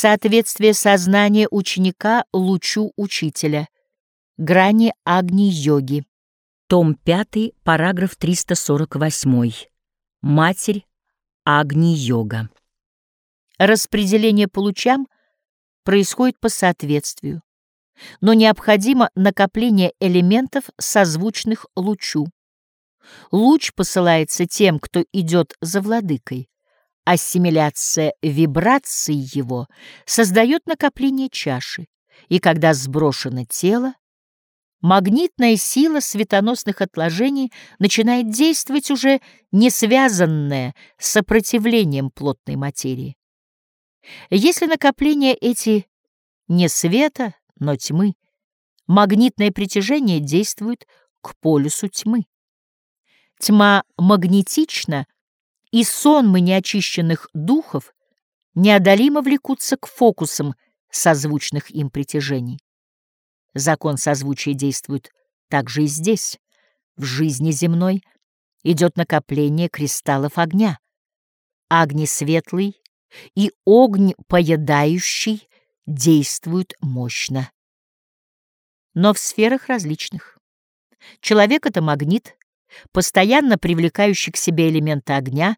Соответствие сознания ученика лучу учителя. Грани Агни-йоги. Том 5, параграф 348. Матерь Агни-йога. Распределение по лучам происходит по соответствию, но необходимо накопление элементов, созвучных лучу. Луч посылается тем, кто идет за владыкой. Ассимиляция вибраций его создает накопление чаши, и когда сброшено тело, магнитная сила светоносных отложений начинает действовать уже не связанная с сопротивлением плотной материи. Если накопления эти не света, но тьмы, магнитное притяжение действует к полюсу тьмы. Тьма магнетична, и сонмы неочищенных духов неодолимо влекутся к фокусам созвучных им притяжений. Закон созвучия действует также и здесь. В жизни земной идет накопление кристаллов огня. Огни светлый и огонь поедающий действуют мощно. Но в сферах различных. Человек — это магнит, постоянно привлекающий к себе элементы огня,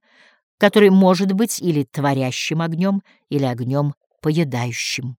который может быть или творящим огнем, или огнем поедающим.